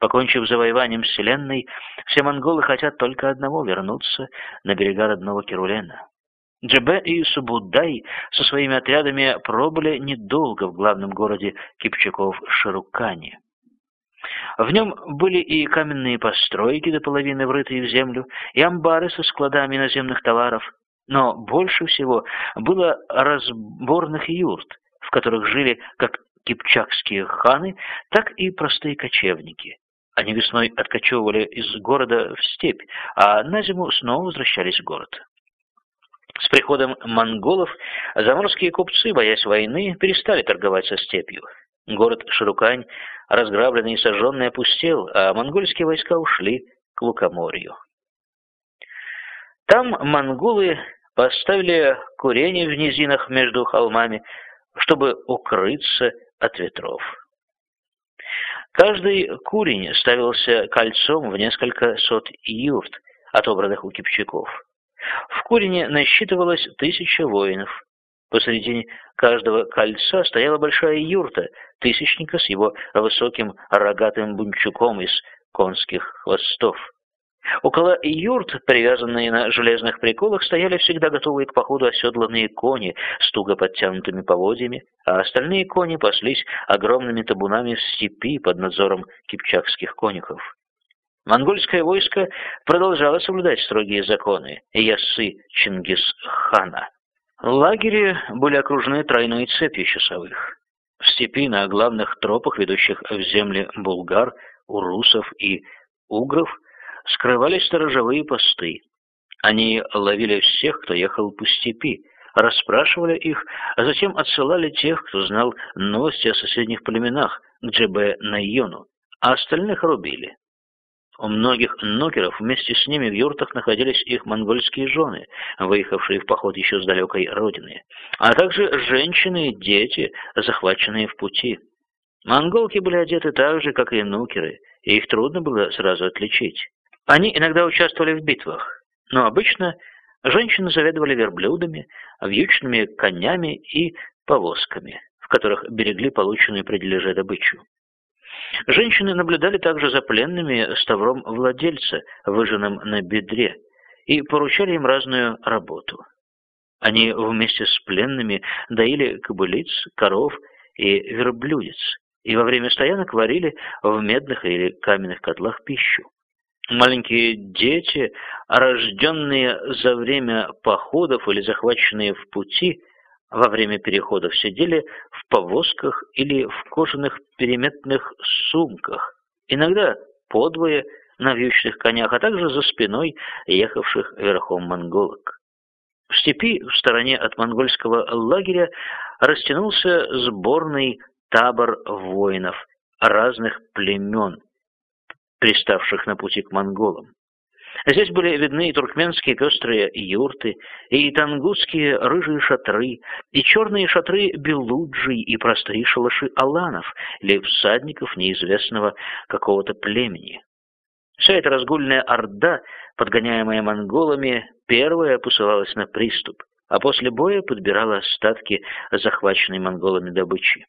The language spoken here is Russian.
Покончив завоеванием Вселенной, все монголы хотят только одного — вернуться на берега родного Керулена. Джебе и Субудай со своими отрядами пробыли недолго в главном городе Кипчаков Шарукане. В нем были и каменные постройки до половины врытые в землю, и амбары со складами наземных товаров, но больше всего было разборных юрт, в которых жили как кипчакские ханы, так и простые кочевники. Они весной откочевывали из города в степь, а на зиму снова возвращались в город. С приходом монголов заморские купцы, боясь войны, перестали торговать со степью. Город Ширукань, разграбленный и сожженный, опустел, а монгольские войска ушли к Лукоморью. Там монголы поставили курение в низинах между холмами, чтобы укрыться от ветров. Каждый курень ставился кольцом в несколько сот юрт, отобранных у кипчаков. В Курине насчитывалось тысяча воинов. Посредине каждого кольца стояла большая юрта, тысячника с его высоким рогатым бунчуком из конских хвостов. Около юрт, привязанные на железных приколах, стояли всегда готовые к походу оседланные кони с туго подтянутыми поводьями, а остальные кони паслись огромными табунами в степи под надзором кипчакских конюхов. Монгольское войско продолжало соблюдать строгие законы ясы Чингисхана. Лагери были окружены тройной цепью часовых. В степи на главных тропах, ведущих в земли булгар, урусов и угров, скрывались сторожевые посты. Они ловили всех, кто ехал по степи, расспрашивали их, а затем отсылали тех, кто знал новости о соседних племенах, к Джебе Найону, а остальных рубили. У многих нокеров вместе с ними в юртах находились их монгольские жены, выехавшие в поход еще с далекой родины, а также женщины и дети, захваченные в пути. Монголки были одеты так же, как и нукеры, и их трудно было сразу отличить. Они иногда участвовали в битвах, но обычно женщины заведовали верблюдами, вьючными конями и повозками, в которых берегли полученную при добычу. Женщины наблюдали также за пленными с тавром владельца, выжженным на бедре, и поручали им разную работу. Они вместе с пленными доили кобылиц, коров и верблюдец, и во время стоянок варили в медных или каменных котлах пищу. Маленькие дети, рожденные за время походов или захваченные в пути, во время переходов сидели в повозках или в кожаных переметных сумках, иногда подвое на вьючных конях, а также за спиной ехавших верхом монголок. В степи, в стороне от монгольского лагеря, растянулся сборный табор воинов разных племен, приставших на пути к монголам. Здесь были видны и туркменские пестрые юрты, и тангутские рыжие шатры, и черные шатры белуджий, и простые шалаши аланов, или всадников неизвестного какого-то племени. Вся эта разгульная орда, подгоняемая монголами, первая посылалась на приступ, а после боя подбирала остатки захваченной монголами добычи.